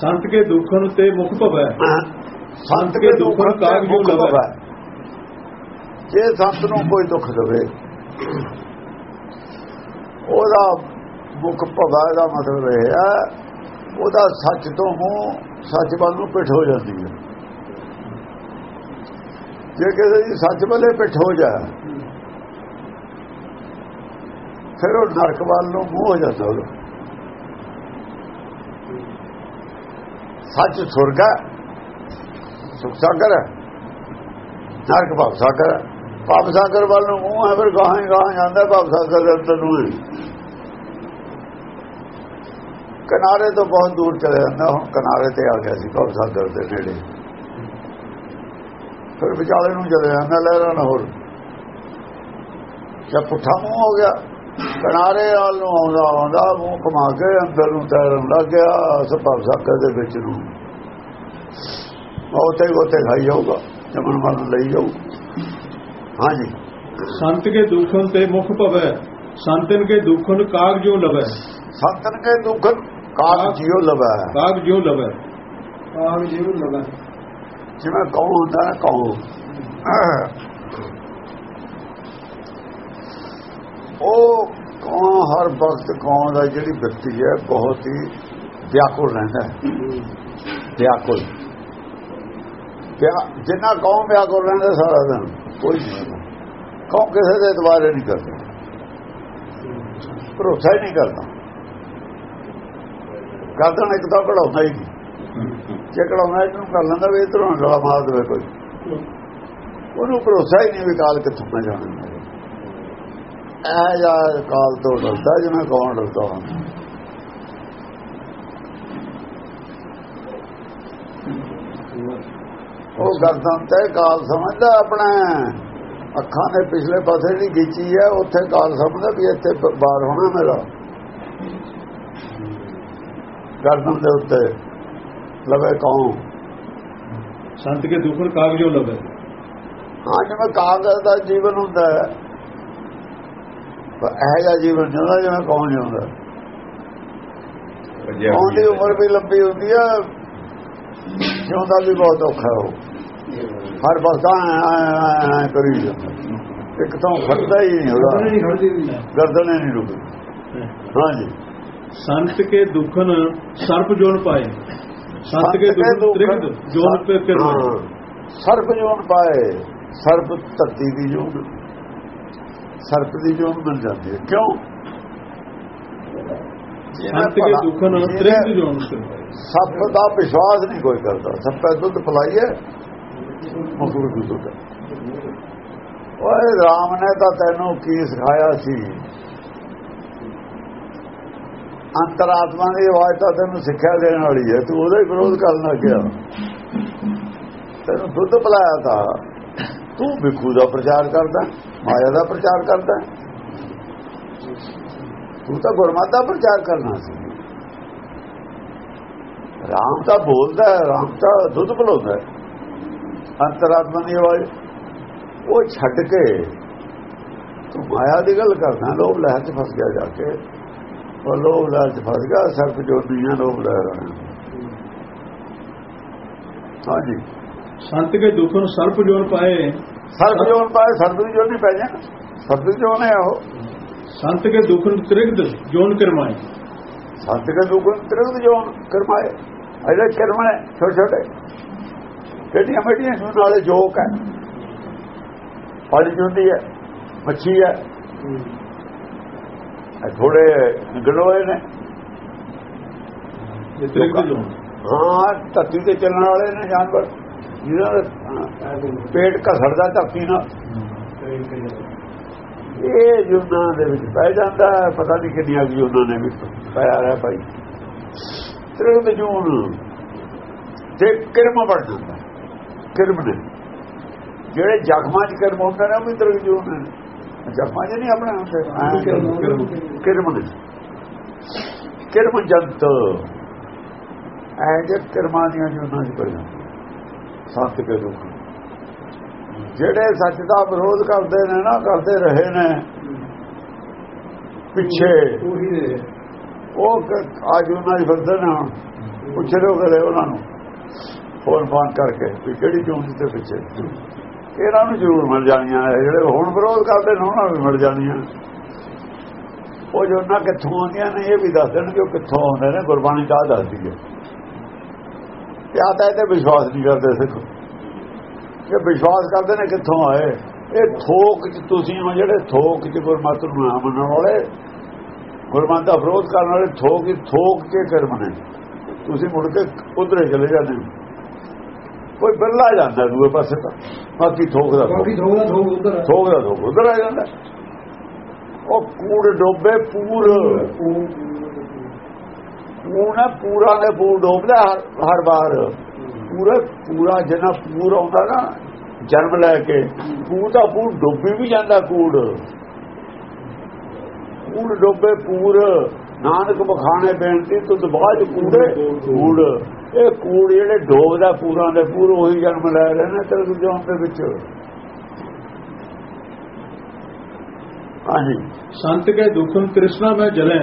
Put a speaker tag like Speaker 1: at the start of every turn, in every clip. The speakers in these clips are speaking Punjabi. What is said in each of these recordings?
Speaker 1: ਸੰਤ ਕੇ ਦੁੱਖਨ ਤੇ ਮੁਖ ਭਵੈ।
Speaker 2: ਸੰਤ ਕੇ ਦੁੱਖ ਕਾਗ ਜੋ ਲਵੇ। ਜੇ ਸੰਤ ਨੂੰ ਕੋਈ ਦੁੱਖ ਦੇਵੇ ਉਹਦਾ ਮੁਖ ਭਵਾ ਦਾ ਮਤਲਬ ਇਹ ਹੈ ਉਹਦਾ ਸੱਚ ਤੋਂ ਸੱਚ ਵੱਲ ਨੂੰ ਪਿੱਠ ਹੋ ਜਾਂਦੀ ਹੈ। ਜੇ ਕਿਸੇ ਦੀ ਸੱਚ ਵੱਲੇ ਪਿੱਠ ਹੋ ਜਾਏ ਫਿਰ ਉਹ ਨਰਕ ਵੱਲ ਨੂੰ ਮੂੰਹ ਹੋ ਜਾਂਦਾ ਉਹਦਾ। ਸੱਚ, ਸੁਰਗ ਹੈ। ਸੁਖ ਸਾਗਰ ਹੈ। ਨਰਕ ਭਵ ਸਾਗਰ ਹੈ। ਭਵ ਸਾਗਰ ਵੱਲ ਨੂੰ ਮੂੰਹ ਹੈ, ਫਿਰ ਗਾਹਾਂ ਗਾਹਾਂ ਜਾਂਦਾ ਭਵ ਸਾਗਰ ਦੇ ਅੰਦਰ ਨੂੰ ਕਿਨਾਰੇ ਤੋਂ ਬਹੁਤ ਦੂਰ ਚਲੇ ਜਾਂਦਾ, ਹੁਣ ਕਿਨਾਰੇ ਤੇ ਆ ਗਿਆ ਸੀ, ਭਵ ਸਾਗਰ ਦੇ ਨੇੜੇ। ਫਿਰ ਵਿਚਾਲੇ ਨੂੰ ਚਲੇ ਜਾਂਦਾ, ਲਹਿਰਾਂ ਨਾਲ ਹੋਰ ਜਦ ਪੁੱਠਾ ਮੂੰਹ ਹੋ ਗਿਆ, ਕਿਨਾਰੇ ਵੱਲ ਨੂੰ ਆਉਂਦਾ ਆਉਂਦਾ ਮੂੰਹ ਕਮਾ ਕੇ ਅੰਦਰ ਨੂੰ ਤੈਰਨ ਲੱਗ ਗਿਆ ਸਭਵ ਸਾਗਰ ਦੇ ਵਿੱਚ ਨੂੰ। ਉਹ ਤੇ ਗੋਤੇ ਖਾਈ ਜਾਊਗਾ ਜਮਨ ਮਨ ਲਈ ਜਾਊ। ਹਾਂਜੀ।
Speaker 1: ਸੰਤ ਕੇ ਦੁੱਖਨ ਤੇ ਮੁਖ ਭਵੈ ਸੰਤਨ ਕੇ ਦੁੱਖਨ ਕਾਗ ਜੋ ਲਵੈ।
Speaker 2: ਸੰਤਨ ਕੇ ਦੁੱਖ ਕਾਗ ਜਿਉ ਲਵੈ।
Speaker 1: ਕਾਗ ਜੋ ਲਵੈ।
Speaker 3: ਕਾਗ ਜਿਉ ਲਗਾ
Speaker 2: ਜਿਵੇਂ ਕੌਣ ਹੁੰਦਾ ਨਾ ਕੌਣ। ਉਹ ਕੌਣ ਹਰ ਵਕਤ ਕੌਣ ਦਾ ਜਿਹੜੀ ਵਿਅਕਤੀ ਹੈ ਬਹੁਤ ਹੀ ਵਿਆਕੁਲ ਰਹਿੰਦਾ ਹੈ। ਵਿਆਕੁਲ। ਵਿਆ- ਜਿੰਨਾ ਕੌਣ ਕਰ ਲੈਂਦਾ ਸਾਰਾ ਦਿਨ। ਕੋਈ ਨਹੀਂ ਰਹਿੰਦਾ। ਕਿਸੇ ਦੇ ਇਤਬਾਰ ਨਹੀਂ ਕਰਦਾ। ਭਰੋਸਾ ਹੀ ਨਹੀਂ ਕਰਦਾ। ਗਰਦਨ ਇੱਕ ਤਾਂ ਘੜਾਉਂਦਾ ਹੀ ਨਹੀਂ। ਜੇ ਘੜਾਉਂਦਾ ਇਹਨੂੰ ਕਰ ਲੈਂਦਾ, ਵੀ ਇਧਰੋਂ ਗਲਾ ਮਾਰ ਦੇਵੇ ਕੋਈ। ਉਹਨੂੰ ਭਰੋਸਾ ਹੀ ਨਹੀਂ ਵੀ ਕਾਲ ਕਿੱਥੋਂ ਮੈਂ ਜਾਣਾ ਇਹ ਜਾਂ ਕਾਲ ਤੋਂ ਡਰਦਾ, ਜਿਵੇਂ ਕੌਣ ਡਰਦਾ ਹੁੰਦਾ। ਉਹ ਗਰਦਨ ਤੇ ਕਾਲ ਸਮਝਦਾ ਆਪਣਾ। ਅੱਖਾਂ ਦੇ ਪਿਛਲੇ ਪਾਸੇ ਜਿਹੜੀ ਗੀਚੀ ਹੈ ਉੱਥੇ ਕਾਲ ਸਮਝਦਾ ਵੀ ਇੱਥੇ ਬਾਹਰ ਹੋਣਾ ਮੇਰਾ। ਗਰਦਨ ਦੇ ਉੱਤੇ। ਲਵੇ ਕੌਣ?
Speaker 1: ਸੰਤ ਕੇ ਦੁੱਖਨ ਕਾਗ ਜੋ ਲਵੈ?
Speaker 2: ਹਾਂ ਜਿਵੇਂ ਕਾਗਜ਼ ਦਾ ਜੀਵਨ ਹੁੰਦਾ ਹੈ। ਪਰ ਇਹ ਜਿਹਾ ਜੀਵਨ ਜਿਉਂਦਾ ਜਿਵੇਂ ਕੌਣ ਜਿਉਂਦਾ ਕੌਣ ਦੀ ਉਮਰ ਵੀ ਲੰਬੀ ਹੁੰਦੀ ਹੈ ਜਿਉਂਦਾ ਵੀ ਬਹੁਤ ਔਖਾ ਹੋ। ਹਰ ਐਂ ਕਰੀ ਇੱਕ ਤਾਂ ਖੜਦਾ ਹੀ ਨਹੀਂ
Speaker 3: ਵੀ
Speaker 2: ਗਰਦਨੇ ਨਹੀਂ ਰੁਕਦੀ। ਹਾਂਜੀ।
Speaker 1: ਸੰਤ ਕੇ ਦੁੱਖਨ ਸਰਪ ਜੋਨ ਪਾਏ। ਸੰਤ ਕੇ ਦੁੱਖਨ ਜੋਨ ਪੇ
Speaker 2: ਹਾਂ, ਸਰਪ ਜੋਨ ਪਾਏ। ਸਰਪ ਧਰਤੀ ਦੀ ਜੋਨ। ਸਰਪ ਦੀ ਜੋਨ ਬਣ ਜਾਂਦੀ ਹੈ। ਕਿਉਂ?
Speaker 1: ਸੰਤ ਕੇ ਦੁੱਖਨ ਤ੍ਰਿਗਦ ਜੋਨ
Speaker 2: ਸੱਪ ਦਾ ਵਿਸ਼ਵਾਸ ਨਹੀਂ ਕੋਈ ਕਰਦਾ। ਸੱਪੇ ਦੁੱਧ ਪਲਾਈਏ। ਮਖੂਰ ਦੀ ਦੁੱਧ ਓਏ ਰਾਮ ਨੇ ਤਾਂ ਤੈਨੂੰ ਕੀ ਸਿਖਾਇਆ ਸੀ? ਅੰਤਰਾਤਮਾ ਦੀ ਆਵਾਜ਼ ਤਾਂ ਤੈਨੂੰ ਸਿੱਖਿਆ ਦੇਣ ਵਾਲੀ ਹੈ, ਤੂੰ ਉਹਦਾ ਹੀ ਵਿਰੋਧ ਕਰਨ ਲੱਗਿਆ। ਤੈਨੂੰ ਦੁੱਧ ਪਲਾਇਆ ਤਾਂ। ਤੂੰ ਵਿਖੂ ਦਾ ਪ੍ਰਚਾਰ ਕਰਦਾ, ਮਾਇਆ ਦਾ ਪ੍ਰਚਾਰ ਕਰਦਾ। ਤੂੰ ਤਾਂ ਗੁਰਮਤ ਦਾ ਪ੍ਰਚਾਰ ਕਰਨਾ ਸੀ। ਰਾਮ ਤਾਂ ਬੋਲਦਾ ਰਾਮ ਤਾਂ ਦੁੱਧ ਪਿਲਾਉਂਦਾ ਅੰਤਰਾਤਮਾ ਦੀ ਆਵਾਜ਼। ਉਹ ਛੱਡ ਕੇ ਤੂੰ ਮਾਇਆ ਦੀ ਗੱਲ ਕਰਦਾ ਲੋਭ ਲਹਿਰ 'ਚ ਫਸ ਗਿਆ ਜਾ ਕੇ। ਉਹ ਲੋਭ ਲਹਿਰ 'ਚ ਫਸ ਗਿਆ ਸਰਪ ਜੋ ਦੁਨੀਆ ਲੋਭ ਲਹਿਰ ਹੈ ਹਾਂਜੀ।
Speaker 1: ਸੰਤ ਕੇ ਦੁੱਖਨ ਸਰਪ ਜੋਨ ਪਾਏ।
Speaker 2: ਸਰਪ ਜੋਨ ਪਾਏ ਸਰਪ ਦੀ ਜੋਨ ਨਹੀਂ ਪੈ ਜਾਣਾ। ਸਰਪ ਦੀ ਜੋਨ ਹੈ ਉਹ।
Speaker 1: ਸੰਤ ਕੇ ਦੁੱਖਨ ਤ੍ਰਿਗਦ ਜੋਨ ਕਿਰਮਾਏ
Speaker 2: ਸੰਤ ਕੇ ਦੁਗਣ ਤ੍ਰਿਗਦ ਜੋਨ ਕਰਮਾਏ ਅਜੇ ਕਰਮਣੇ ਛੋਟੇ ਛੋਟੇ ਕਿਹੜੀਆਂ ਮੱਡੀਆਂ ਸੁਣ ਵਾਲੇ ਜੋਕ ਹੈ ਪਾਣੀ ਚੁੰਦੀ ਹੈ ਮੱਛੀ ਹੈ ਇਹ ਥੋੜੇ ਗਲੋਏ ਨੇ। ਹਾਂ ਧਰਤੀ ਤੇ ਚੱਲਣ ਵਾਲੇ ਨੇ ਜਾਨਵਰ। ਜਿਹਨਾਂ ਦਾ ਪੇਟ ਘਸੜਦਾ ਧਰਤੀ ਨਾਲ। ਇਹ ਜੁਨਾਂ ਦੇ ਵਿੱਚ ਪੈ ਜਾਂਦਾ ਪਤਾ ਨਹੀਂ ਕਿੰਨੀਆਂ ਵੀ ਉਹਨਾਂ ਨੇ ਵੀ ਪਾਇਆ ਰਿਹਾ ਭਾਈ। ਤ੍ਰਿਗਦ ਜੂਨ ਤੇ ਕਿਰਮ ਬਣ ਜਾਂਦਾ। ਕਿਰਮ ਨੇ ਜਿਹੜੇ ਜ਼ਖਮਾਂ 'ਚ ਕਿਰਮ ਹੁੰਦੇ ਨੇ ਉਹ ਵੀ ਤ੍ਰਿਗਦ ਜੂਨ ਨੇ। ਜ਼ਖਮਾਂ 'ਚ ਨਹੀਂ ਆਪਣੇ ਕਿਰਮ ਨੇ ਕਿਰਮ ਜੰਤ। ਐ ਜੇ ਕਿਰਮਾਂ ਦੀਆਂ ਜੁਨਾਂ 'ਚ ਪੈ ਜਾਂਦੇ ਸੱਤ ਕੇ ਦੁੱਖ। ਜਿਹੜੇ ਸੱਚ ਦਾ ਵਿਰੋਧ ਕਰਦੇ ਨੇ ਨਾ ਕਰਦੇ ਰਹੇ ਨੇ। ਪਿੱਛੇ।
Speaker 3: ਉਹੀ ਨੇ।
Speaker 2: ਉਹ ਕ- ਅੱਜ ਉਹਨਾਂ ਦੀ ਫਿਰਦੇ ਨੇ ਪੁੱਛ ਲਿਓ ਕਦੇ ਉਹਨਾਂ ਨੂੰ। ਫੋਨ ਫਾਨ ਕਰਕੇ ਵੀ ਕਿਹੜੀ ਚੋਣ ਦੇ ਪਿੱਛੇ? ਇਹਨਾਂ ਨੂੰ ਜ਼ਰੂਰ ਮਿਲ ਜਾਣੀਆਂ ਨੇ ਜਿਹੜੇ ਹੁਣ ਵਿਰੋਧ ਕਰਦੇ ਨੇ, ਉਹਨਾਂ ਨੂੰ ਮਿਲ ਜਾਣੀਆਂ। ਉਹ ਜੋ ਕਿੱਥੋਂ ਆਉਂਦੀਆਂ ਨੇ, ਇਹ ਵੀ ਦੱਸ ਦੇਣ ਕਿ ਉਹ ਕਿੱਥੋਂ ਆਉਂਦੇ ਨੇ, ਗੁਰਬਾਣੀ ਦਾ ਦੱਸਦੀ ਹੈ। ਤੇ ਆ ਤਾਂ ਇਹਦੇ ਵਿਸ਼ਵਾਸ ਨਹੀਂ ਕਰਦੇ ਸਿੱਖ ਇਹ ਵਿਸ਼ਵਾਸ ਕਰਦੇ ਨੇ ਕਿੱਥੋਂ ਆਏ? ਇਹ ਥੋਕ ਚ ਤੁਸੀਂ ਹੋ, ਜਿਹੜੇ ਥੋਕ ਚ ਗੁਰਮਤਿ ਨੂੰ ਨਾ ਮੰਨਣ ਵਾਲੇ, ਗੁਰਮਤਿ ਦਾ ਵਿਰੋਧ ਕਰਨ ਵਾਲੇ ਥੋਕ ਹੀ ਥੋਕ ਕੇ ਕਰਮ ਨੇ। ਤੁਸੀਂ ਮੁੜ ਕੇ ਉਧਰੇ ਚਲੇ ਜਾਂਦੇ ਹੋ। ਕੋਈ ਬਿਰਲਾ ਜਾਂਦਾ ਦੂਏ ਪਾਸੇ ਤਾਂ। ਬਾਕੀ ਥੋਕ ਦਾ ਥੋਕ।
Speaker 3: ਬਾਕੀ ਉਧਰ
Speaker 2: ਥੋਕ ਦਾ ਥੋਕ ਉਧਰ ਆ ਜਾਂਦਾ। ਉਹ ਕੂੜ ਡੋਬੇ ਪੂਰ। ਪੂਰਾ ਪੂਰਾ ਨੇ ਪੂਰ ਡੋਬਦਾ ਹਰ ਹਰ ਵਾਰ। ਪੂਰਾ ਪੂਰਾ ਜਨਾ ਪੂਰ ਆਉਂਦਾ ਨਾ ਜਨਮ ਲੈ ਕੇ ਪੂਰ ਦਾ ਪੂਰ ਡੋਬੀ ਵੀ ਜਾਂਦਾ ਕੂੜ। ਕੂੜ ਡੋਬੇ ਪੂਰ। ਨਾਨਕ ਬਖਾਣੇ ਬੇਨਤੀ ਤੁਧ ਬਾਜ ਕੂੜੇ ਕੂੜ। ਇਹ ਕੂੜ ਜਿਹੜੇ ਡੋਬ ਦਾ ਪੂਰਾ ਦੇ ਪੂਰ ਉਹੀ ਜਨਮ ਲੈ ਰਹੇ ਨੇ ਤੇਰੇ ਜੋਨ ਦੇ ਵਿੱਚ। ਹਾਂਜੀ।
Speaker 1: ਸੰਤ ਕੇ ਦੁਖਨ ਕ੍ਰਿਸ਼ਨਾ ਮੈਂ ਜਲੇ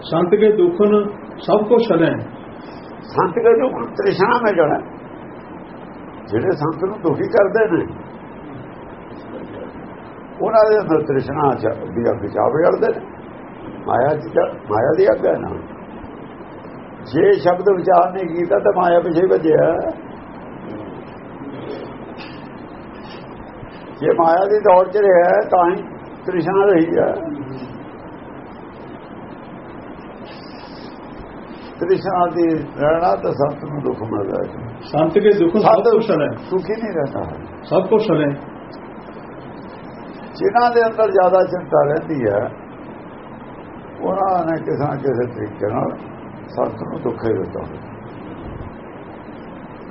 Speaker 1: ਸੰਤ ਕੇ ਦੁਖਨ ਸਭ ਕੋ ਛਲੈ।
Speaker 2: ਸੰਤ ਕੇ ਦੁਖਨ ਕ੍ਰਿਸ਼ਨਾ ਮੈਂ ਜਲੈ। ਜਿਹੜੇ ਸੰਤ ਨੂੰ ਦੁਖੀ ਕਰਦੇ ਨੇ ਉਹਨਾਂ ਦੇ ਅੰਦਰ ਤ੍ਰਿਸ਼ਨਾ ਦੀ ਅੱਗ ਚਾਵੇ ਅੜਦੇ ਨੇ। ਮਾਇਆ ਦੀ ਮਾਇਆ ਦੀ ਅੱਗ ਹੈ ਨਾ। ਜੇ ਸ਼ਬਦ ਵਿਚਾਰ ਨਹੀਂ ਕੀਤਾ ਤਾਂ ਮਾਇਆ ਪਿਛੇ ਭੱਜਿਆ। ਜੇ ਮਾਇਆ ਦੀ ਦੌੜ 'ਚ ਰਿਹਾ ਤਾਂ ਹੀ ਤ੍ਰਿਸ਼ਨਾ ਰਹੀ ਹੈ। ਤ੍ਰਿਸ਼ਨਾ ਦੀ ਰਹਿਣਾ ਤਾਂ ਸੰਤ ਨੂੰ ਦੁੱਖ ਮਿਲਦਾ ਹੈ।
Speaker 1: ਸੰਤ ਦੇ ਦੁੱਖ
Speaker 2: ਸਭ
Speaker 1: ਕੁਸ਼ਲ ਹੈ।
Speaker 2: ਸੁਖੀ ਨਹੀਂ ਰਹਿੰਦਾ।
Speaker 1: ਸਭ ਕੁਸ਼ਲ ਹੈ।
Speaker 2: ਜਿਨ੍ਹਾਂ ਦੇ ਅੰਦਰ ਜ਼ਿਆਦਾ ਚਿੰਤਾ ਰਹਿੰਦੀ ਹੈ ਉਹਨਾਂ ਨੇ ਕਿਸੇ ਕਿਸੇ ਤਰੀਕੇ ਨਾਲ ਸੰਤ ਨੂੰ ਦੁੱਖ ਹੀ ਦਿੱਤਾ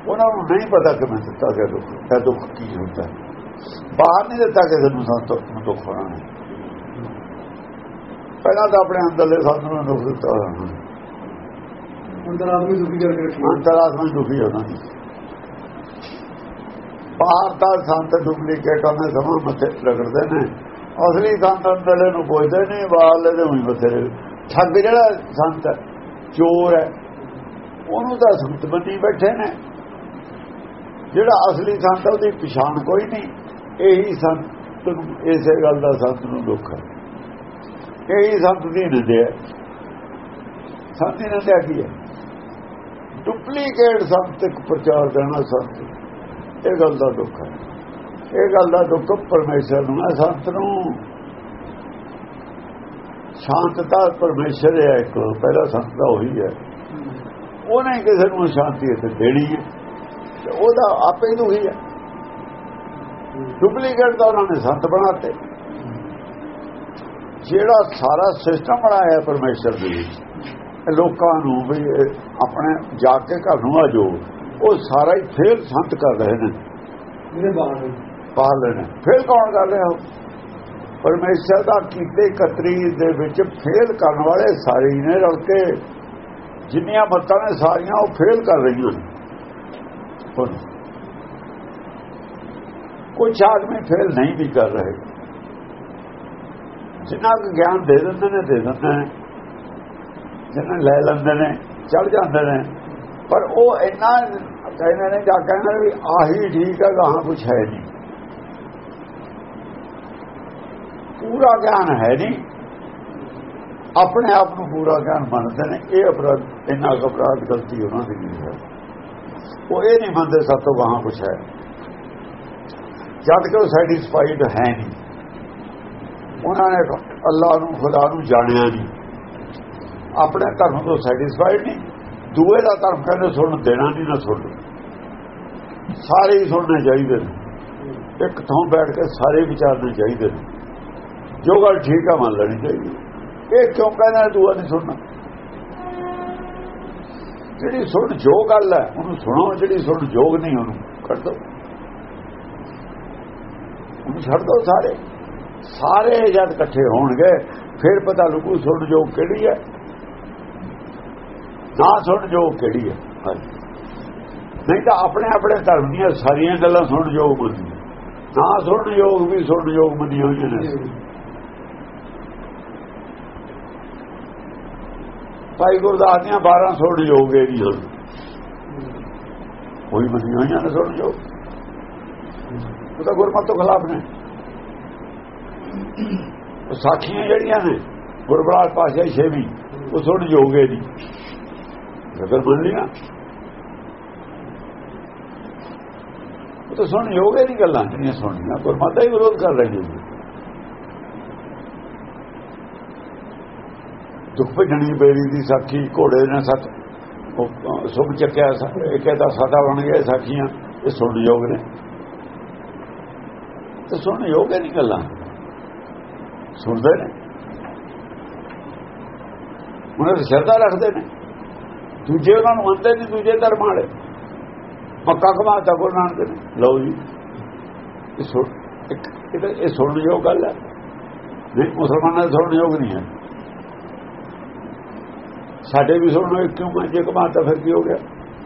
Speaker 2: ਉਹਨਾਂ ਨੂੰ ਨਹੀਂ ਪਤਾ ਕਿ ਮੈਂ ਦਿੱਤਾ ਗਿਆ ਦੁੱਖ ਇਹ ਦੁੱਖ ਕੀ ਹੁੰਦਾ ਹੈ। ਬਾਹਰ ਨਹੀਂ ਦਿੱਤਾ ਕਿਸੇ ਨੂੰ ਸੰਤ ਨੂੰ ਦੁੱਖ ਹੋਣਾ ਹੈ। ਪਹਿਲਾਂ ਤਾਂ ਆਪਣੇ ਅੰਦਰਲੇ ਸੰਤ ਨੂੰ ਦੁੱਖ ਦਿੱਤਾ ਹੈ।
Speaker 3: ਅੰਦਰ ਆਦਮੀ ਦੁਖੀ ਕਰਕੇ ਰੱਖੀ
Speaker 2: ਅੰਤਰਾਤਮਾ ਨੂੰ ਦੁਖੀ ਹੋਣਾ ਨਹੀਂ ਬਾਹਰ ਤਾਂ ਸੰਤ ਡੁਪਲੀਕੇਟ ਉਹਨੇ ਸਮਾਂ ਮੱਥੇ ਰਗੜਦੇ ਨੇ ਅਸਲੀ ਸੰਤ ਅੰਦਰਲੇ ਨੂੰ ਪੁੱਛਦੇ ਨੇ ਬਾਹਰਲੇ ਦੇ ਹੋਈ ਮੱਥੇ ਠੱਗ ਜਿਹੜਾ ਸੰਤ ਹੈ, ਚੋਰ ਹੈ। ਉਹਨੂੰ ਤਾਂ ਸੰਤ ਬੰਦੀ ਬੈਠੇ ਨੇ। ਜਿਹੜਾ ਅਸਲੀ ਸੰਤ ਉਹਦੀ ਪਛਾਣ ਕੋਈ ਨਹੀਂ। ਇਹੀ ਸੰਤ ਇਸੇ ਗੱਲ ਦਾ ਸੰਤ ਨੂੰ ਦੁੱਖ ਹੈ। ਇਹੀ ਸੰਤ ਦੀ ਨਿੰਦਿਆ ਸੰਤ ਦੀ ਨਿੰਦਿਆ ਕੀ ਹੈ? ਡੁਪਲੀਕੇਟ ਸੰਤ ਇੱਕ ਪ੍ਰਚਾਰ ਦੇਣਾ ਸੰਤ। ਇਹ ਗੱਲ ਦਾ ਦੁੱਖ ਹੈ। ਇਹ ਗੱਲ ਦਾ ਦੁੱਖ, ਪਰਮੇਸ਼ਰ ਨੂੰ ਹੈ ਸੰਤ ਨੂੰ। ਸ਼ਾਂਤਤਾ ਪਰਮੇਸ਼ਰ ਹੈ ਇੱਕ ਪਹਿਲਾ ਸੰਤ ਦਾ ਉਹੀ ਹੈ। ਉਹਨੇ ਕਿਸੇ ਨੂੰ ਸ਼ਾਂਤੀ ਇੱਥੇ ਦੇਣੀ ਹੈ। ਉਹਦਾ ਆਪੇ ਹੀ ਦੁਖੀ ਹੈ। ਡੁਪਲੀਕੇਟ ਤਾਂ ਉਹਨਾਂ ਨੇ ਸੰਤ ਬਣਾਤੇ। ਜਿਹੜਾ ਸਾਰਾ ਸਿਸਟਮ ਬਣਾਇਆ ਪਰਮੇਸ਼ਰ ਦੇ ਵਿੱਚ ਲੋਕਾਂ ਨੂੰ ਵੀ ਆਪਣੇ ਜਾ ਕੇ ਘਰ ਨੂੰ ਆ ਜੋ ਉਹ ਸਾਰਾ ਹੀ ਫੇਲ ਸੰਤ ਕਰ ਰਹੇ ਨੇ।
Speaker 3: ਇਹਦੇ ਬਾਹਰ।
Speaker 2: ਨੇ। ਫੇਲ ਕੌਣ ਕਰ ਰਿਹਾ ਹੋ ਪਰਮੇਸ਼ਰ ਦਾ ਕੀਤੇ ਕਤਰੀ ਦੇ ਵਿੱਚ ਫੇਲ ਕਰਨ ਵਾਲੇ ਸਾਰੇ ਨੇ ਰਲ ਕੇ। ਜਿੰਨੀਆਂ ਮੱਤਾਂ ਨੇ ਸਾਰੀਆਂ ਉਹ ਫੇਲ ਕਰ ਰਹੀਆਂ ਨੇ। ਹੁਣ ਕੁਝ ਆਦਮੀ ਫੇਲ ਨਹੀਂ ਵੀ ਕਰ ਰਹੇ। ਜਿਨ੍ਹਾਂ ਨੂੰ ਗਿਆਨ ਦੇ ਦਿੰਦੇ ਨੇ, ਦੇ ਦਿੰਦੇ ਨੇ। ਜਿਹਨਾਂ ਲੈ ਲੈਂਦੇ ਨੇ ਚੜ ਜਾਂਦੇ ਨੇ। ਪਰ ਉਹ ਇੰਨਾ ਕਹਿੰਦੇ ਨੇ ਜਾਂ ਕਹਿੰਦੇ ਵੀ ਆਹੀ ਠੀਕ ਹੈ, ਗਾਹਾਂ ਕੁਝ ਹੈ ਨਹੀਂ। ਪੂਰਾ ਗਿਆਨ ਹੈ ਨਹੀਂ। ਆਪਣੇ ਆਪ ਨੂੰ ਪੂਰਾ ਗਿਆਨ ਮੰਨਦੇ ਨੇ। ਇਹ ਅਪਰਾਧ ਇੰਨਾ ਕੁ ਅਪਰਾਧ ਗਲਤੀ ਉਹਨਾਂ ਦੀ ਨਹੀਂ ਹੈ। ਉਹ ਇਹ ਨਹੀਂ ਮੰਨਦੇ ਸਭ ਤੋਂ ਗਾਹਾਂ ਕੁਛ ਹੈ। ਜਦ ਕਿ ਉਹ ਸੈਟੀਸਫਾਈਡ ਹੈ ਨਹੀਂ। ਉਹਨਾਂ ਨੇ ਅੱਲਾ ਨੂੰ, ਖੁਦਾ ਨੂੰ ਜਾਣਿਆ ਨਹੀਂ। ਆਪਣੇ ਧਰਮ ਤੋਂ ਸੈਟੀਸਫਾਈਡ ਨਹੀਂ। ਦੂਏ ਦਾ ਧਰਮ ਕਹਿੰਦੇ ਸੁਣ, ਦੇਣਾ ਨਹੀਂ ਨਾ ਸੁਣ। ਸਾਰੇ ਹੀ ਸੁਣਨੇ ਚਾਹੀਦੇ ਨੇ। ਇੱਕ ਥਾਂ ਬੈਠ ਕੇ ਸਾਰੇ ਵਿਚਾਰਨੇ ਚਾਹੀਦੇ ਨੇ। ਜੋ ਗੱਲ ਠੀਕ ਆ, ਮੰਨ ਲੈਣੀ ਚਾਹੀਦੀ। ਇਹ ਕਿਉਂ ਕਹਿੰਦਾ ਦੂਆ ਨਹੀਂ ਸੁਣਨਾ? ਜਿਹੜੀ ਸੁਣ ਜੋ ਗੱਲ ਹੈ ਉਹਨੂੰ ਸੁਣੋ ਜਿਹੜੀ ਸੁਣ ਜੋਗ ਨਹੀਂ, ਉਹਨੂੰ ਕੱਢ ਦੋ। ਉਹਨੂੰ ਛੱਡ ਦੋ ਸਾਰੇ। ਸਾਰੇ ਜਦ ਇਕੱਠੇ ਹੋਣਗੇ, ਫਿਰ ਪਤਾ ਲੱਗੂ ਸੁਣ ਜੋ ਕਿਹੜੀ ਹੈ ਨਾ ਸੁਣ ਜੋ ਕਿਹੜੀ ਹੈ ਹਾਂਜੀ। ਨਹੀਂ ਤਾਂ ਆਪਣੇ ਆਪਣੇ ਧਰਮ ਦੀਆਂ ਸਾਰੀਆਂ ਗੱਲਾਂ ਸੁਣ ਜੋ ਮੰਨੀ ਨਾ ਸੁਣ ਯੋਗ ਵੀ ਸੁਣ ਯੋਗ ਮੰਨੀ ਹੋਈਆਂ ਨੇ। ਭਾਈ ਗੁਰਦਾਸ ਦੀਆਂ 12 ਸੁਣ ਯੋਗ ਇਹਦੀਆਂ ਕੋਈ ਮੰਨੀਆਂ ਹੋਈਆਂ ਨੇ ਸੁਣ ਜੋ ਉਹ ਤਾਂ ਗੁਰਮਤਿ ਤੋਂ ਖਿਲਾਫ ਨੇ। ਉਹ ਸਾਖੀਆਂ ਜਿਹੜੀਆਂ ਨੇ, ਗੁਰਬਰਾਜ ਪਾਸ਼ਾ ਛੇਵੀਂ, ਉਹ ਸੁਣ ਜੋਗੇ ਨਹੀਂ ਅਗਰ ਮੰਨ ਲਿਆ ਉਹ ਤਾਂ ਸੁਣ ਜੋਗੇ ਨਹੀਂ ਗੱਲਾਂ ਜਿਹੜੀਆਂ ਸੁਣਨੀਆਂ ਦਾ ਹੀ ਵਿਰੋਧ ਕਰ ਰਹੀ ਹੈ ਦੁੱਖ ਭਜਣੀ ਬੇਰੀ ਦੀ ਸਾਖੀ ਘੋੜੇ ਨੇ ਸੱਤ ਉਹ, ਸੁਭ ਚੱਕਿਆ ਇਹ ਕਹਿੰਦਾ ਸਾਦਾ ਬਣ ਗਿਆ ਇਹ ਸਾਖੀਆਂ ਇਹ ਸੁਣ ਯੋਗ ਨੇ। ਤੇ ਸੁਣ ਯੋਗ ਨਹੀਂ ਗੱਲਾਂ। ਸੁਣਦੇ ਨੇ। ਉਹਨਾਂ ਦੀ ਸ਼ਰਧਾ ਰੱਖਦੇ ਨੇ। ਦੂਜੇ ਉਹਨਾਂ ਨੂੰ ਮੰਨਦੇ ਨਹੀਂ ਦੂਜੇ ਧਰਮ ਵਾਲੇ। ਮੱਕਾ ਕਮਾਤਾ ਗੁਰੂ ਨਾਨਕ ਨੇ। ਲਓ ਜੀ ਇਹ ਸੁਣ ਇੱਕ- ਇਹ ਤਾਂ- ਯੋਗ ਗੱਲ ਹੈ। ਨਹੀਂ ਮੁਸਲਮਾਨਾਂ ਦਾ ਸੁਣਨ ਯੋਗ ਨਹੀਂ ਹੈ। ਸਾਡੇ ਵੀ ਸੁਣੋ ਕਿਉਂ ਮੈਂ ਜੇ ਕਮਾਤਾ ਫਿਰ ਕੀ ਹੋ ਗਿਆ?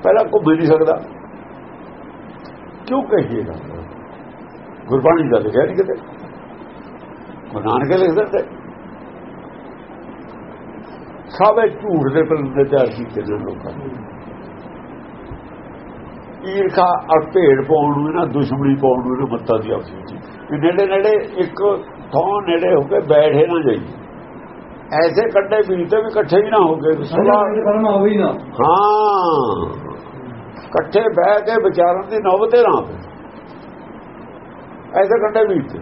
Speaker 2: ਪਹਿਲਾਂ ਘੁੰਮ ਨਹੀਂ ਸਕਦਾ। ਕਿਉਂ ਕਹੀਏਗਾ ਗੁਰਬਾਣੀ ਦਾ ਲਿਖਿਆ ਨਹੀਂ ਕਿਤੇ? ਗੁਰੂ ਨਾਨਕ ਲਿਖ ਦਿੰਦੇ। ਸਭੇ ਝੂਠ ਦੇ ਪਰਦੇ ਤਿਆਰ ਕੀਤੇ ਨੇ ਲੋਕਾਂ ਨੇ। ਈਰਖਾ ਔਰ ਭੇੜ ਪਾਉਣ ਨੂੰ ਨਾ ਦੁਸ਼ਮਣੀ ਪਾਉਣ ਨੂੰ ਨਾ ਮੱਤਾ ਦੀ ਆਪਸ ਵਿੱਚ। ਨੇੜੇ ਨੇੜੇ ਇੱਕ ਥਾਂ ਨੇੜੇ ਹੋ ਕੇ ਬੈਠੇ ਨਾ ਜਾਈਏ। ਐਸੇ ਕੱਡੇ ਵੀ ਤੇ ਵੀ ਇਕੱਠੇ ਹੀ ਨਾ ਹੋ
Speaker 3: ਨਾ।
Speaker 2: ਹਾਂ। ਇਕੱਠੇ ਬਹਿ ਕੇ ਵਿਚਾਰਨ ਦੀ ਨੌਬਤ ਹੀ ਨਾ ਐਸੇ ਕੱਡੇ ਵੀ ਤੇ।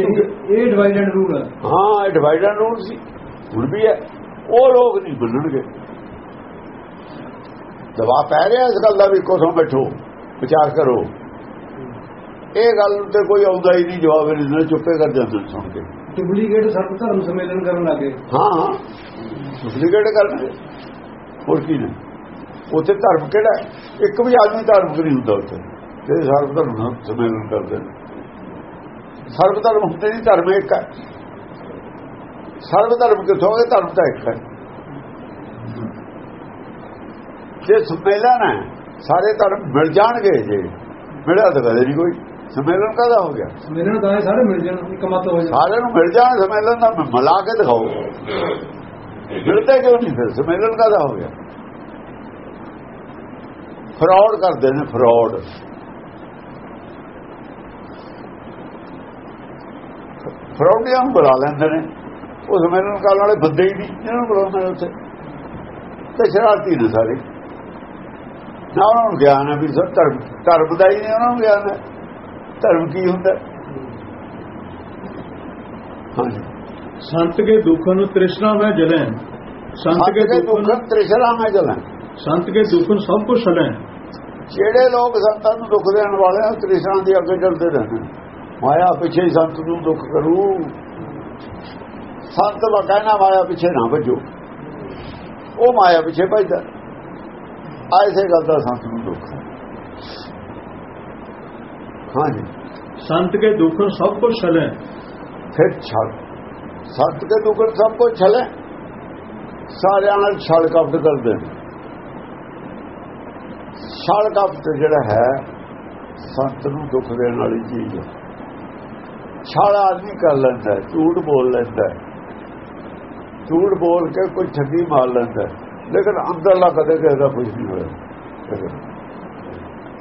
Speaker 3: ਇਹ ਇਹ ਡਿਵਾਈਡ ਐਂਡ ਰੂਲ ਹੈ।
Speaker 2: ਹਾਂ ਇਹ ਡਿਵਾਈਡ ਐਂਡ ਰੂਲ ਸੀ। ਹੁਣ ਵੀ ਹੈ। ਉਹ ਲੋਕ ਨਹੀਂ ਮੰਨਣਗੇ। ਦਵਾ ਪੈ ਰਿਹਾ ਇਸ ਗੱਲ ਦਾ ਵੀ ਕੋਸੋਂ ਬੈਠੋ। ਵਿਚਾਰ ਕਰੋ। ਇਹ ਗੱਲ ਤੇ ਕੋਈ ਆਉਂਦਾ ਹੀ ਨਹੀਂ ਜਵਾਬ ਨਹੀਂ ਦਿੰਦਾ ਚੁੱਪੇ ਕਰ ਜਾਂਦੇ ਨੇ ਸੁਣ ਕੇ
Speaker 3: ਡੁਪਲੀਕੇਟ ਸਰਬ ਧਰਮ ਸੰਮੇਲਨ ਕਰਨ ਲੱਗੇ।
Speaker 2: ਹਾਂ ਡੁਪਲੀਕੇਟ ਕਰਨਗੇ ਹੋਰ ਕੀ ਨੇ? ਉੱਥੇ ਧਰਮ ਕਿਹੜਾ? ਇੱਕ ਵੀ ਆਦਮੀ ਧਰਮ ਨਹੀਂ ਹੁੰਦਾ ਉੱਥੇ। ਤੇ ਸਰਬ ਧਰਮ ਸੰਮੇਲਨ ਕਰਦੇ ਨੇ। ਸਰਬ ਧਰਮ ਹੁੰਦੇ ਨਹੀਂ ਧਰਮ ਇੱਕ ਹੈ। ਸਰਬ ਧਰਮ ਕਿੱਥੋਂ ਹੈ ਧਰਮ ਤਾਂ ਇੱਕ ਹੈ। ਜੇ ਸੰਮੇਲਨ ਹੈ ਸਾਰੇ ਧਰਮ ਮਿਲ ਜਾਣਗੇ ਜੇ। ਮਿਲਿਆ ਤਾਂ ਕਦੇ ਨਹੀਂ ਕੋਈ। ਸੰਮੇਲਨ ਕਾਹਦਾ ਹੋ ਗਿਆ?
Speaker 3: ਸੰਮੇਲਨ ਇਹ ਸਾਰੇ ਮਿਲ ਜਾਣ ਇੱਕ ਮਤ ਹੋ ਜਾਣ।
Speaker 2: ਸਾਰਿਆਂ ਨੂੰ ਮਿਲ ਜਾਣ ਸੰਮੇਲਨ ਦਾ ਮਿਲਾ ਕੇ ਦਿਖਾਓ ਮਿਲਦੇ ਕਿਉਂ ਨਹੀਂ ਫਿਰ? ਸੰਮੇਲਨ ਕਾਹਦਾ ਹੋ ਗਿਆ? ਫਰਾਡ ਕਰਦੇ ਨੇ ਫਰਾਡ। ਫਰਾਡੀਆਂ ਨੂੰ ਬੁਲਾ ਲੈਂਦੇ ਨੇ। ਉਹ ਸੰਮੇਲਨ ਕਰਨ ਵਾਲੇ ਬੰਦੇ ਹੀ ਨਹੀਂ ਜਿਹਨਾਂ ਨੂੰ ਬੁਲਾਉਂਦੇ ਨੇ ਉੱਥੇ। ਤੇ ਸ਼ਰਾਰਤੀ ਨੇ ਸਾਰੇ। ਨਾ ਉਹਨਾਂ ਨੂੰ ਗਿਆਨ ਹੈ ਵੀ ਸਭ ਧਰਮ ਧਰਮ ਦਾ ਹੀ ਨਹੀਂ ਉਹਨਾਂ ਨੂੰ ਗਿਆਨ ਹੈ। ਧਰਮ ਕੀ ਹੁੰਦਾ?
Speaker 1: ਸੰਤ ਕੇ ਦੁੱਖ ਨੂੰ ਤ੍ਰਿਸ਼ਨਾ ਮੈਂ ਜਲੈ। ਸੰਤ ਕੇ ਦੁੱਖ
Speaker 2: ਦੁੱਖ ਤ੍ਰਿਸ਼ਨਾ ਮੈਂ ਚਲਾਂ
Speaker 1: ਸੰਤ ਕੇ ਦੁੱਖ ਨੂੰ ਸਭ ਕੁਝ ਸਲੈ
Speaker 2: ਜਿਹੜੇ ਲੋਕ ਸੰਤਾਂ ਨੂੰ ਦੁੱਖ ਦੇਣ ਵਾਲੇ ਆ ਤ੍ਰਿਸ਼ਨਾ ਦੇ ਅੱਗੇ ਚੱਲਦੇ ਰਹਿੰਦੇ ਨੇ। ਮਾਇਆ ਪਿੱਛੇ ਹੀ ਸੰਤ ਨੂੰ ਦੁੱਖ ਕਰੂ। ਸੰਤ ਦਾ ਕਹਿਣਾ ਮਾਇਆ ਪਿੱਛੇ ਨਾ ਭਜੋ। ਉਹ ਮਾਇਆ ਪਿੱਛੇ ਭਜਦਾ। ਐਸੇ ਗੱਲ ਦਾ ਸੰਤ ਨੂੰ ਦੁੱਖ। ਹਾਂਜੀ।
Speaker 1: ਸੰਤ ਕੇ ਦੁੱਖ ਨੂੰ ਸਭ ਕੁਝ ਸਲੈ
Speaker 2: ਫਿਰ ਛਲ। ਸੰਤ ਦੇ ਦੁੱਖ ਸਭ ਕੁਝ ਛਲੇ। ਸਾਰਿਆਂ ਨਾਲ ਛਲ ਕਪਟ ਕਰਦੇ ਨੇ। ਛਲ ਕਪਟ ਜਿਹੜਾ ਹੈ ਸੰਤ ਨੂੰ ਦੁੱਖ ਦੇਣ ਵਾਲੀ ਚੀਜ਼ ਹੈ। ਛਲ ਆਦਮੀ ਕਰ ਲੈਂਦਾ ਝੂਠ ਬੋਲ ਲੈਂਦਾ। ਝੂਠ ਬੋਲ ਕੇ ਕੋਈ ਠੱਗੀ ਮਾਰ ਲੈਂਦਾ। ਲੇਕਿਨ ਅੰਦਰਲਾ ਕਦੇ ਕਿਸੇ ਦਾ ਕੁਝ ਨਹੀਂ ਹੋਇਆ।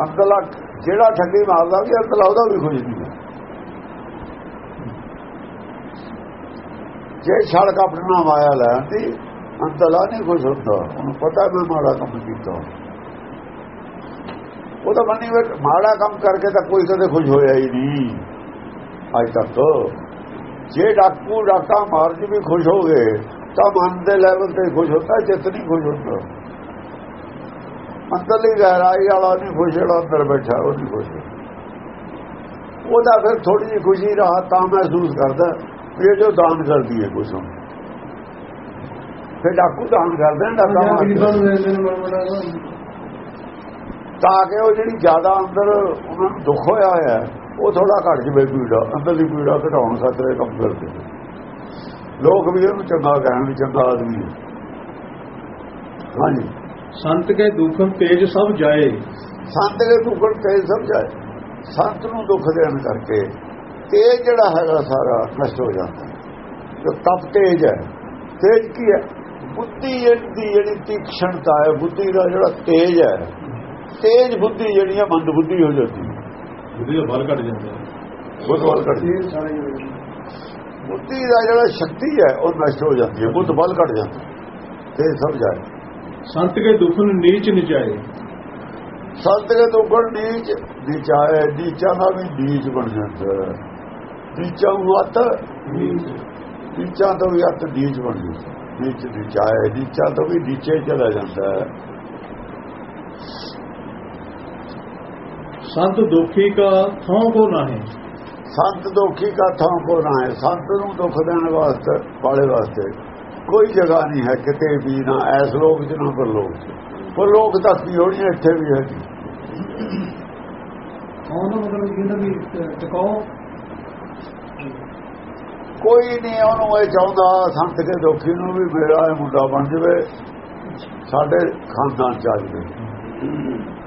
Speaker 2: ਅੰਦਰਲਾ ਜਿਹੜਾ ਠੱਗੀ ਮਾਰਦਾ ਵੀ ਅੰਦਰਲਾ ਉਹਦਾ ਵੀ ਕੁਝ ਨਹੀਂ ਹੈ। ਜੇ ਸੜਕ ਆਪਣਾ ਮਾਇਆ ਲੈਂਦੀ ਅੰਤਲਾ ਨਹੀਂ ਖੁਸ਼ ਹੁੰਦਾ ਉਹਨੂੰ ਪਤਾ ਮੈਂ ਮਾੜਾ ਕੰਮ ਕੀਤਾ। ਉਹ ਤਾਂ ਮੰਨੀ ਵਿੱਚ ਮਾੜਾ ਕੰਮ ਕਰਕੇ ਤਾਂ ਕੋਈ ਕਦੇ ਖੁਸ਼ ਹੋਇਆ ਹੀ ਨਹੀਂ, ਅੱਜ ਤੱਕ। ਜੇ ਡਾਕੂ ਡਾਕਾ ਮਾਰ ਕੇ ਵੀ ਖੁਸ਼ ਹੋ ਗਏ ਤਾਂ ਮਨ ਦੇ ਲੈਵਲ ਤੇ ਖੁਸ਼ ਹੁੰਦਾ ਚਿੱਤ ਨਹੀਂ ਖੁਸ਼ ਹੁੰਦਾ। ਅੰਦਰਲੀ ਗਹਿਰਾਈ ਵਾਲਾ ਨਹੀਂ ਖੁਸ਼ ਜਿਹੜਾ ਅੰਦਰ ਬੈਠਾ ਉਹ ਨਹੀਂ ਖੁਸ਼। ਉਹਦਾ ਫਿਰ ਥੋੜੀ ਜਿਹੀ ਖੁਸ਼ੀ ਰਹਾ ਤਾਂ ਮਹਿਸੂਸ ਕਰਦਾ ਇਹ ਜੋ ਦਾਨ ਕਰਦੀ ਹੈ ਕੁਛ। ਫਿਰ ਡਾਕੂ ਦਾਨ ਕਰਦੇ ਨੇ ਡਾਕਾ ਤਾਂ ਕਿ ਉਹ ਜਿਹੜੀ ਜ਼ਿਆਦਾ ਅੰਦਰ ਉਹਨਾਂ ਨੂੰ ਦੁੱਖ ਹੋਇਆ ਹੋਇਆ ਉਹ ਥੋੜਾ ਘਟ ਜਵੇ ਪੀੜਾ ਅੰਦਰਲੀ ਪੀੜਾ ਘਟਾਉਣ ਖਾਤਰ ਕੰਮ ਕਰਦੇ ਲੋਕ ਵੀ ਉਹਨੂੰ ਚੰਗਾ ਕਹਿਣ ਵੀ ਚੰਗਾ ਆਦਮੀ ਹੈ। ਹਾਂਜੀ।
Speaker 1: ਸੰਤ ਕੇ ਦੁੱਖ ਤੇਜ ਸਭ ਜਾਏ।
Speaker 2: ਸੰਤ ਦੇ ਦੁੱਖ ਤੇ ਸਮਝਾਏ ਸੰਤ ਨੂੰ ਦੁੱਖ ਦੇਣ ਕਰਕੇ ਤੇਜ ਜਿਹੜਾ ਹੈਗਾ ਸਾਰਾ ਨਸ਼ਟ ਹੋ ਜਾਂਦਾ। ਜੋ ਤਪ ਤੇਜ ਹੈ। ਤੇਜ ਕੀ ਹੈ? ਬੁੱਧੀ ਦੀ ਜਿਹੜੀ ਤੀਕਸ਼ਣਤਾ ਹੈ ਬੁੱਧੀ ਦਾ ਜਿਹੜਾ ਤੇਜ ਹੈ। ਤੇਜ ਬੁੱਧੀ ਜਿਹੜੀ ਹੈ ਮੰਦ ਬੁੱਧੀ ਹੋ ਜਾਂਦੀ। ਹੈ
Speaker 1: ਉਹਦੀ ਬਲ ਘਟ ਜਾਂਦਾ। ਹੈ।
Speaker 2: ਬੁੱਧ ਵੱਲ ਘਟ। ਬੁੱਧੀ ਦਾ ਜਿਹੜਾ ਸ਼ਕਤੀ ਹੈ ਉਹ ਨਸ਼ਟ ਹੋ ਜਾਂਦੀ ਹੈ। ਬੁੱਧ ਵੱਲ ਘਟ ਜਾਂਦਾ। ਹੈ। ਤੇ ਸਭ ਜਾਏ।
Speaker 1: ਸੰਤ ਕੇ ਦੁੱਖ ਨੂੰ ਨੀਚ ਨਿਚਾਏ
Speaker 2: ਸੰਤ ਦੇ ਤੋਂ ਗੁਣ ਨੀਚ ਨੀਚਾ ਹੈ ਨੀਚਾ ਦਾ ਵੀ ਨੀਚ ਬਣ ਜਾਂਦਾ। ਨੀਚਾ ਅੱਤ ਨੀਚਾ। ਤੋਂ ਵੀ ਅੱਤ ਨੀਚ ਬਣ ਜਾਂਦਾ। ਨੀਚ ਨੀਚਾ ਹੈ ਨੀਚਾ ਤੋਂ ਵੀ ਨੀਚੇ ਚਲਾ ਜਾਂਦਾ।
Speaker 1: ਸੰਤ ਦੁਖੀ ਕਾ ਥੋਂ ਕੋ ਨਾਹੀਂ।
Speaker 2: ਸੰਤ ਦੁਖੀ ਕਾ ਥਾਂ ਕੋ ਨਾ ਹੈ ਸੰਤ ਨੂੰ ਦੁੱਖ ਦੇਣ ਵਾਸਤੇ ਵਾਲੇ ਵਾਸਤੇ ਕੋਈ ਜਗ੍ਹਾ ਨਹੀਂ ਹੈ ਕਿਤੇ ਵੀ ਨਾ ਐਸ ਲੋਕ ਚ ਨਾ ਪਰਲੋਕ ਚ। ਪਰਲੋਕ ਤੱਕ ਵੀ ਹੋਣੀ ਇੱਥੇ ਵੀ ਹੈ
Speaker 3: ਦਾ ਮਤਲਬ ਵੀ ਟਿਕਾਓ
Speaker 2: ਕੋਈ ਨਹੀਂ ਉਹਨੂੰ ਇਹ ਚਾਹੁੰਦਾ ਸੰਤ ਕੇ ਦੁਖੀ ਨੂੰ ਵੀ ਮੇਰਾ ਇਹ ਮੁੰਡਾ ਬਣ ਜਵੇ। ਸਾਡੇ ਖਾਨਦਾਨ ਚ ਆ ਜਵੇ।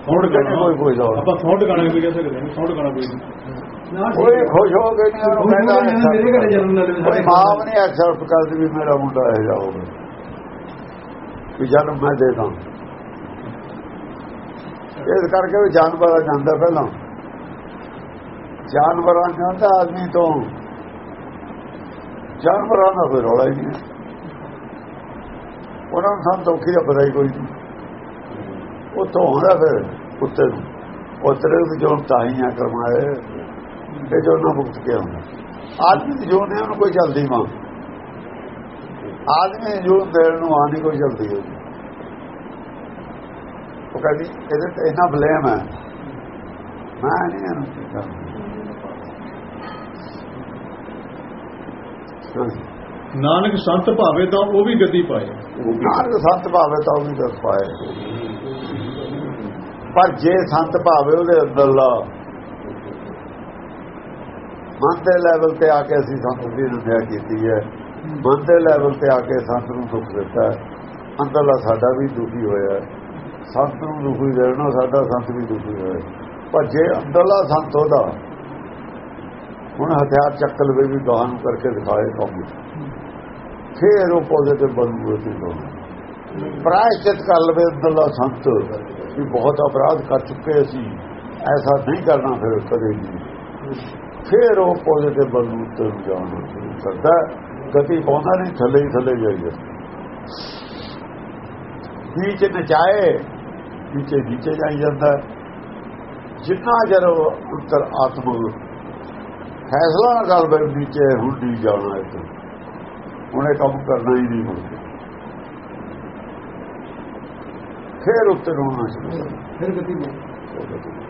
Speaker 1: ਸੌਂਡ
Speaker 2: ਕਹਿੰਦੇ ਕੋਈ ਕੋਈ ਦੌੜ
Speaker 1: ਆਪਾਂ ਸੌਂਡ ਗਾਣਾ ਵੀ ਕਹਿ ਸਕਦੇ ਹਾਂ ਸੌਂਡ ਗਾਣਾ।
Speaker 3: ਨਾ
Speaker 2: ਕੋਈ ਖੁਸ਼ ਹੋ ਕੇ ਨਹੀਂ ਉਹਨੂੰ
Speaker 3: ਹੋ ਕੇ
Speaker 2: ਕਹਿੰਦਾ ਮਾਂ ਵੀ ਨਹੀਂ ਐਕਸੈਪਟ ਕਰਦੀ ਵੀ ਮੇਰਾ ਮੁੰਡਾ ਇਹ ਜਾਊਗਾ ਵੀ ਜਨਮ ਮੈਂ ਦੇ ਦਾਂ। ਇਸ ਕਰਕੇ ਵੀ ਜਾਨਵਰਾਂ ਜਾਂਦਾ ਪਹਿਲਾਂ। ਜਾਨਵਰਾਂ ਜਾਂਦਾ ਆਦਮੀ ਤੋਂ। ਜਾਨਵਰਾਂ ਦਾ ਕੋਈ ਰੌਲਾ ਹੀ ਨਹੀਂ ਹੈ। ਉਹਨਾਂ ਨੂੰ ਸਾਨੂੰ ਦੁੱਖੀ ਦਾ ਪਤਾ ਹੀ ਕੋਈ ਨਹੀਂ। ਉਹ ਤੋਂ ਹੁੰਦਾ ਫਿਰ ਉੱਤੇ ਨੂੰ। ਉਤਰੇ ਵੀ ਜੋ ਤਾਈਆਂ ਕਰਮਾਏ ਇਹ ਜੋ ਨਾ ਮੁਕਤ ਕੇ ਹੁੰਦਾ ਆਦਮੀ ਦੀ ਜੋ ਨੇ ਉਹਨੂੰ ਕੋਈ ਜਲਦੀ ਮਾਂ। ਆਦਮੀ ਦੀ ਜੋ ਦੇਣ ਨੂੰ ਆ ਨਹੀਂ ਕੋਈ ਜਲਦੀ ਹੋਈ ਉਹ ਕਹਿੰਦੀ ਇਹਦੇ ਤੇ ਇੰਨਾ ਬਲੇਮ ਹੈ। ਮੈਂ ਨਹੀਂ ਇਹਨੂੰ ਕੀਤਾ।
Speaker 1: ਨਾਨਕ ਸੰਤ ਭਾਵੇ ਤਾਂ ਉਹ ਵੀ ਗਤੀ ਪਾਏ।
Speaker 2: ਨਾਨਕ ਸੰਤ ਭਾਵੇ ਤਾਂ ਉਹ ਵੀ ਦੱਸ ਪਾਏ। ਪਰ ਜੇ ਸੰਤ ਭਾਵੇ ਉਹਦੇ ਅੰਦਰਲਾ ਮਨ ਦੇ ਲੈਵਲ ਤੇ ਆ ਕੇ ਅਸੀਂ ਸੰਤ ਦੀ ਨਿੰਦਿਆ ਕੀਤੀ ਹੈ। ਮਨ ਦੇ ਲੈਵਲ ਤੇ ਆ ਕੇ ਸੰਤ ਨੂੰ ਦੁੱਖ ਦਿੱਤਾ ਅੰਦਰਲਾ ਸਾਡਾ ਵੀ ਦੁਖੀ ਹੋਇਆ ਸੰਤ ਨੂੰ ਦੁਖੀ ਦੇਣਾ ਸਾਡਾ ਸੰਤ ਵੀ ਦੁਖੀ ਹੋਇਆ ਪਰ ਜੇ ਅੰਦਰਲਾ ਸੰਤ ਉਹਦਾ, ਹੁਣ ਹਥਿਆਰ ਚੱਕ ਲਵੇ ਵੀ ਗਾਹਾਂ ਨੂੰ ਕਰਕੇ ਦਿਖਾਏ ਕੌਮ ਫੇਰ ਉਹ ਪੋਜ਼ਿਟਿਵ ਬਣੂ ਤੇ ਲੋਕ ਪ੍ਰਾਇਸ਼ਚਿਤ ਕਰ ਲਵੇ ਅੰਦਰਲਾ ਸੰਤ, ਵੀ ਬਹੁਤ ਅਪਰਾਧ ਕਰ ਚੁੱਕੇ ਅਸੀਂ। ਐਸਾ ਨਹੀਂ ਕਰਨਾ ਫਿਰ ਕਦੇ ਵੀ। ਫਿਰ ਉਹ ਪੋਜ਼ਿਟਿਵ ਬਣੂ ਤੇ ਜਾਣਾ ਹੈ। ਗਤੀ ਪਾਉਂਦਾ ਨਹੀਂ ਥੱਲੇ ਹੀ ਥੱਲੇ ਜਾਈਏ ਨੀਚੇ ਨਚਾਏ ਨੀਚੇ ਨੀਚੇ ਜਾਈ ਜਾਂਦਾ। ਜਿੰਨਾ ਜਰ ਉੱਤਰ ਆਤਮ ਫੈਸਲਾ ਨਾ ਕਰ ਬਈ ਨੀਚੇ ਨਹੀਂ ਜਾਣਾ ਇੱਥੇ। ਇਹ ਕੰਮ ਕਰਨਾ ਹੀ ਨਹੀਂ ਹੁਣ ਫਿਰ ਉੱਤੇ ਹੋਣਾ
Speaker 3: ਫਿਰ ਗਤੀ ਨਹੀਂ